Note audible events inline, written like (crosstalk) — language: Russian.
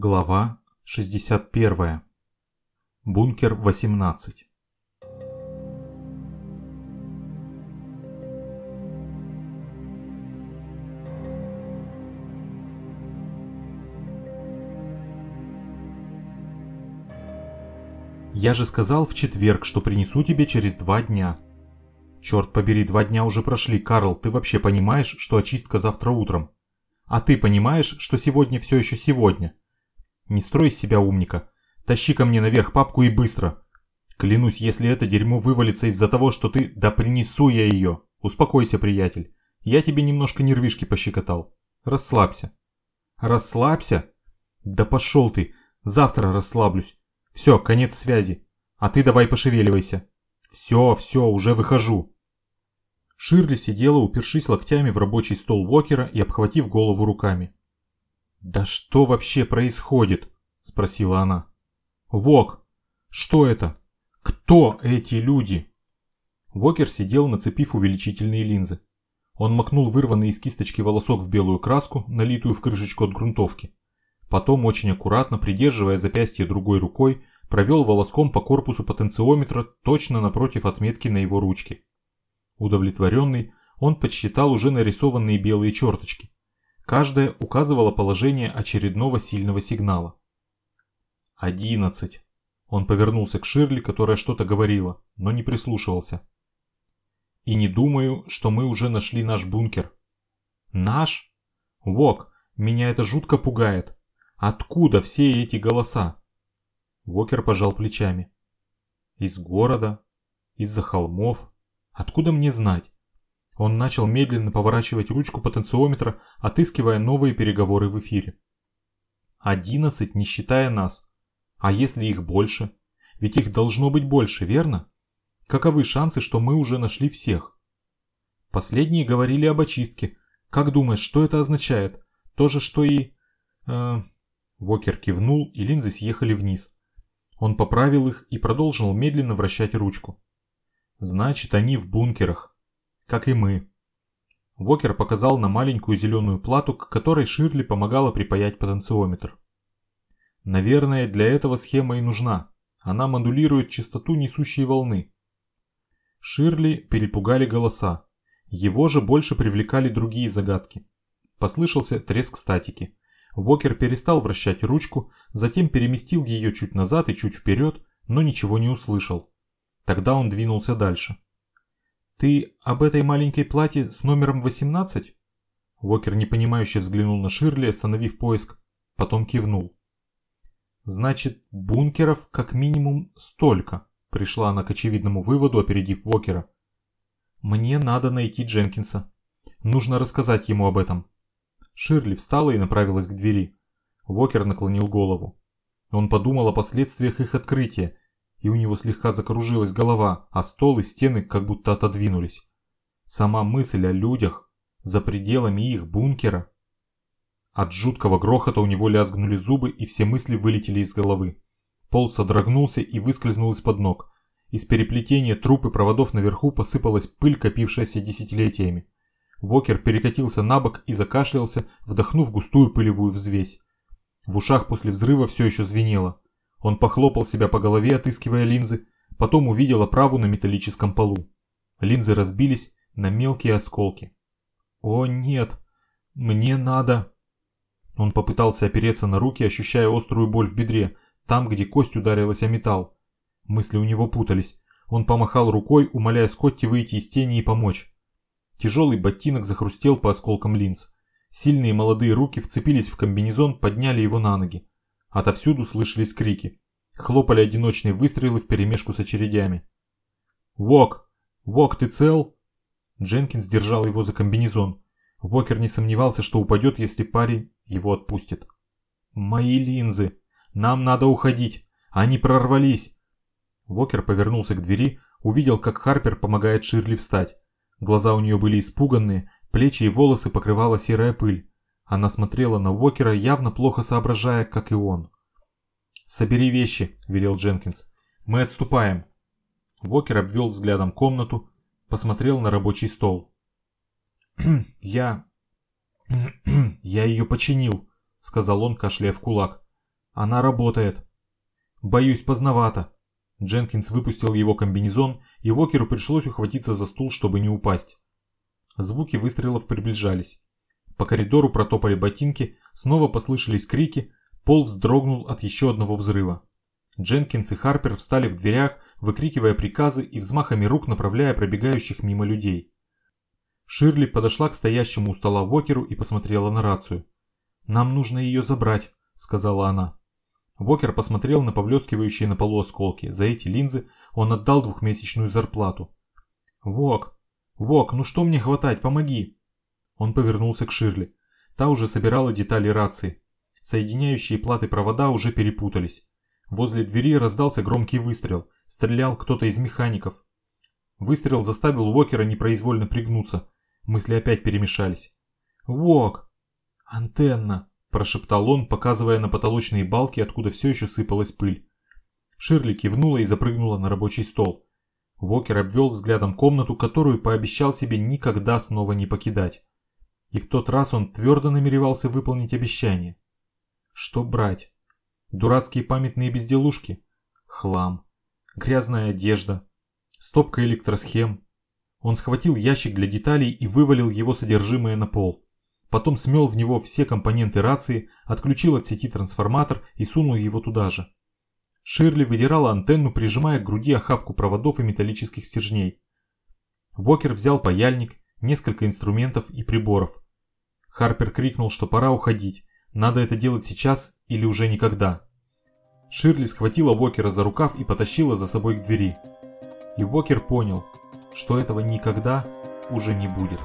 Глава 61. Бункер 18. Я же сказал в четверг, что принесу тебе через два дня. Черт побери, два дня уже прошли, Карл, ты вообще понимаешь, что очистка завтра утром? А ты понимаешь, что сегодня все еще сегодня? Не строй из себя умника. Тащи ко мне наверх папку и быстро. Клянусь, если это дерьмо вывалится из-за того, что ты... Да принесу я ее. Успокойся, приятель. Я тебе немножко нервишки пощекотал. Расслабься. Расслабься? Да пошел ты. Завтра расслаблюсь. Все, конец связи. А ты давай пошевеливайся. Все, все, уже выхожу. Ширли сидела, упершись локтями в рабочий стол Уокера и обхватив голову руками. «Да что вообще происходит?» – спросила она. «Вок, что это? Кто эти люди?» Вокер сидел, нацепив увеличительные линзы. Он макнул вырванный из кисточки волосок в белую краску, налитую в крышечку от грунтовки. Потом, очень аккуратно, придерживая запястье другой рукой, провел волоском по корпусу потенциометра точно напротив отметки на его ручке. Удовлетворенный, он подсчитал уже нарисованные белые черточки. Каждая указывала положение очередного сильного сигнала. «Одиннадцать». Он повернулся к Ширли, которая что-то говорила, но не прислушивался. «И не думаю, что мы уже нашли наш бункер». «Наш? Вок, меня это жутко пугает. Откуда все эти голоса?» Вокер пожал плечами. «Из города? Из-за холмов? Откуда мне знать? Он начал медленно поворачивать ручку потенциометра, отыскивая новые переговоры в эфире. Одиннадцать, не считая нас. А если их больше? Ведь их должно быть больше, верно? Каковы шансы, что мы уже нашли всех? Последние говорили об очистке. Как думаешь, что это означает? То же, что и... Э... Вокер кивнул, и линзы съехали вниз. Он поправил их и продолжил медленно вращать ручку. Значит, они в бункерах как и мы. Вокер показал на маленькую зеленую плату, к которой Ширли помогала припаять потенциометр. Наверное, для этого схема и нужна. Она модулирует частоту несущей волны. Ширли перепугали голоса. Его же больше привлекали другие загадки. Послышался треск статики. Вокер перестал вращать ручку, затем переместил ее чуть назад и чуть вперед, но ничего не услышал. Тогда он двинулся дальше. «Ты об этой маленькой плате с номером 18?» Уокер непонимающе взглянул на Ширли, остановив поиск, потом кивнул. «Значит, бункеров как минимум столько», пришла она к очевидному выводу, опередив Уокера. «Мне надо найти Дженкинса. Нужно рассказать ему об этом». Ширли встала и направилась к двери. Уокер наклонил голову. Он подумал о последствиях их открытия и у него слегка закружилась голова, а стол и стены как будто отодвинулись. Сама мысль о людях за пределами их бункера. От жуткого грохота у него лязгнули зубы и все мысли вылетели из головы. Пол содрогнулся и выскользнул из-под ног. Из переплетения труб и проводов наверху посыпалась пыль, копившаяся десятилетиями. Вокер перекатился на бок и закашлялся, вдохнув густую пылевую взвесь. В ушах после взрыва все еще звенело. Он похлопал себя по голове, отыскивая линзы, потом увидел оправу на металлическом полу. Линзы разбились на мелкие осколки. «О нет, мне надо...» Он попытался опереться на руки, ощущая острую боль в бедре, там, где кость ударилась о металл. Мысли у него путались. Он помахал рукой, умоляя Скотти выйти из тени и помочь. Тяжелый ботинок захрустел по осколкам линз. Сильные молодые руки вцепились в комбинезон, подняли его на ноги. Отовсюду слышались крики. Хлопали одиночные выстрелы вперемешку с очередями. «Вок! Вок, ты цел?» Дженкинс держал его за комбинезон. Вокер не сомневался, что упадет, если парень его отпустит. «Мои линзы! Нам надо уходить! Они прорвались!» Вокер повернулся к двери, увидел, как Харпер помогает Ширли встать. Глаза у нее были испуганные, плечи и волосы покрывала серая пыль. Она смотрела на Уокера, явно плохо соображая, как и он. «Собери вещи», – велел Дженкинс. «Мы отступаем». Уокер обвел взглядом комнату, посмотрел на рабочий стол. (clears throat) «Я... (clears throat) я ее починил», – сказал он, кашляя в кулак. Она работает. Боюсь, поздновато. Дженкинс выпустил его комбинезон, и Уокеру пришлось ухватиться за стул, чтобы не упасть. Звуки выстрелов приближались. По коридору протопали ботинки, снова послышались крики, пол вздрогнул от еще одного взрыва. Дженкинс и Харпер встали в дверях, выкрикивая приказы и взмахами рук направляя пробегающих мимо людей. Ширли подошла к стоящему у стола Уокеру и посмотрела на рацию. «Нам нужно ее забрать», — сказала она. Вокер посмотрел на поблескивающие на полу осколки. За эти линзы он отдал двухмесячную зарплату. «Вок! Вок, ну что мне хватать? Помоги!» Он повернулся к Ширли. Та уже собирала детали рации. Соединяющие платы провода уже перепутались. Возле двери раздался громкий выстрел. Стрелял кто-то из механиков. Выстрел заставил Уокера непроизвольно пригнуться. Мысли опять перемешались. «Вок! Антенна!» – прошептал он, показывая на потолочные балки, откуда все еще сыпалась пыль. Ширли кивнула и запрыгнула на рабочий стол. Вокер обвел взглядом комнату, которую пообещал себе никогда снова не покидать. И в тот раз он твердо намеревался выполнить обещание. Что брать? Дурацкие памятные безделушки? Хлам. Грязная одежда. Стопка электросхем. Он схватил ящик для деталей и вывалил его содержимое на пол. Потом смел в него все компоненты рации, отключил от сети трансформатор и сунул его туда же. Ширли выдирала антенну, прижимая к груди охапку проводов и металлических стержней. Бокер взял паяльник, несколько инструментов и приборов. Харпер крикнул, что пора уходить, надо это делать сейчас или уже никогда. Ширли схватила Бокера за рукав и потащила за собой к двери. И Бокер понял, что этого никогда уже не будет.